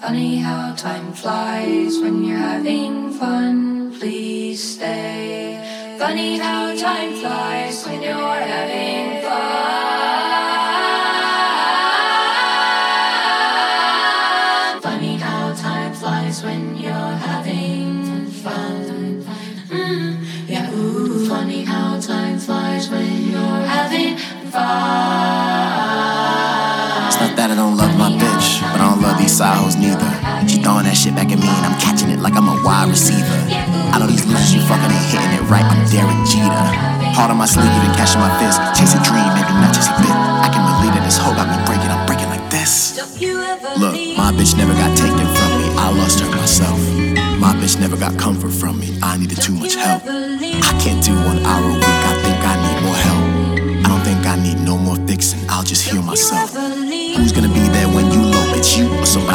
Funny how time flies when you're having fun. Please stay. Funny how time flies when you're having fun. Funny how time flies when you're having fun. Mm, yeah, ooh. Funny how time flies when you're having fun. It's not that I don't love these neither. She throwing that shit back at me and I'm catching it like I'm a wide receiver. I know these losers you fucking ain't hitting it right. I'm Derek Jeter. Heart on my sleeve, even cashing my fist. Chase a dream, maybe not just a bit. I can believe that this hoe got me breaking. I'm breaking like this. Look, my bitch never got taken from me. I lost her myself. My bitch never got comfort from me. I needed too much help. I can't do one hour a week. I think I need more help. I don't think I need no more fixing. I'll just heal myself.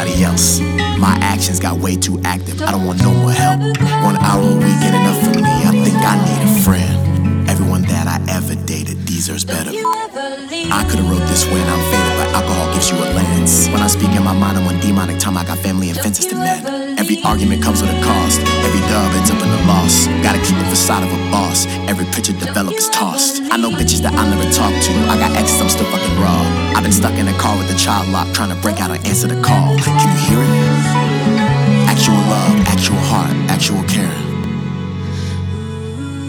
Somebody else? My actions got way too active. I don't want no more help. One hour a week ain't enough for me. I think I need a friend. Everyone that I ever dated deserves better. I could've wrote this when I'm demonic time. I got family and fences to mend. Every argument comes with a cost. Every dub ends up in a loss. Gotta keep the facade of a boss. Every picture developed is tossed. I know bitches that I'll never talk to. I got exes, I'm still fucking raw. I've been stuck in a car with a child lock, trying to break out and answer the call. Can you hear it? Actual love, actual heart, actual care.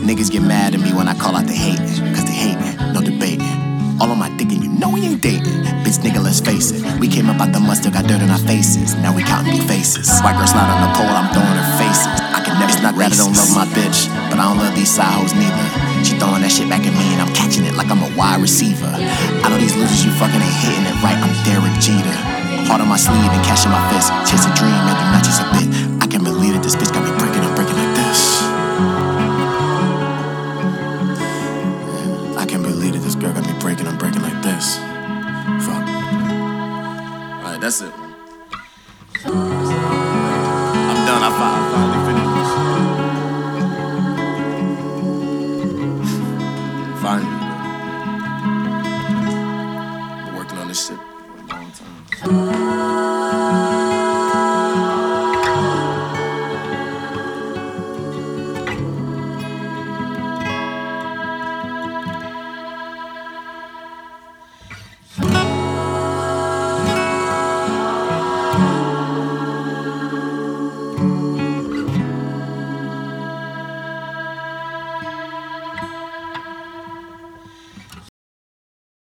Niggas get mad at me when I call out the hating, cause they hating, no debating. All on my dick and you know we ain't dating. Bitch nigga, let's face it. We came up out the mud, still got dirt on our faces. Now we counting big faces. White girl's not on the pole, I'm throwing her faces. I can never, it's not I don't love my bitch, but I don't love these side hoes neither. She throwing that shit back at me and I'm catching it like I'm a wide receiver. I know these losers, you fucking ain't hitting it right. I'm Derek Jeter. Heart on my sleeve and cash in my fist. That's it. I'm done. I finally finished. finally. Been working on this shit for a long time.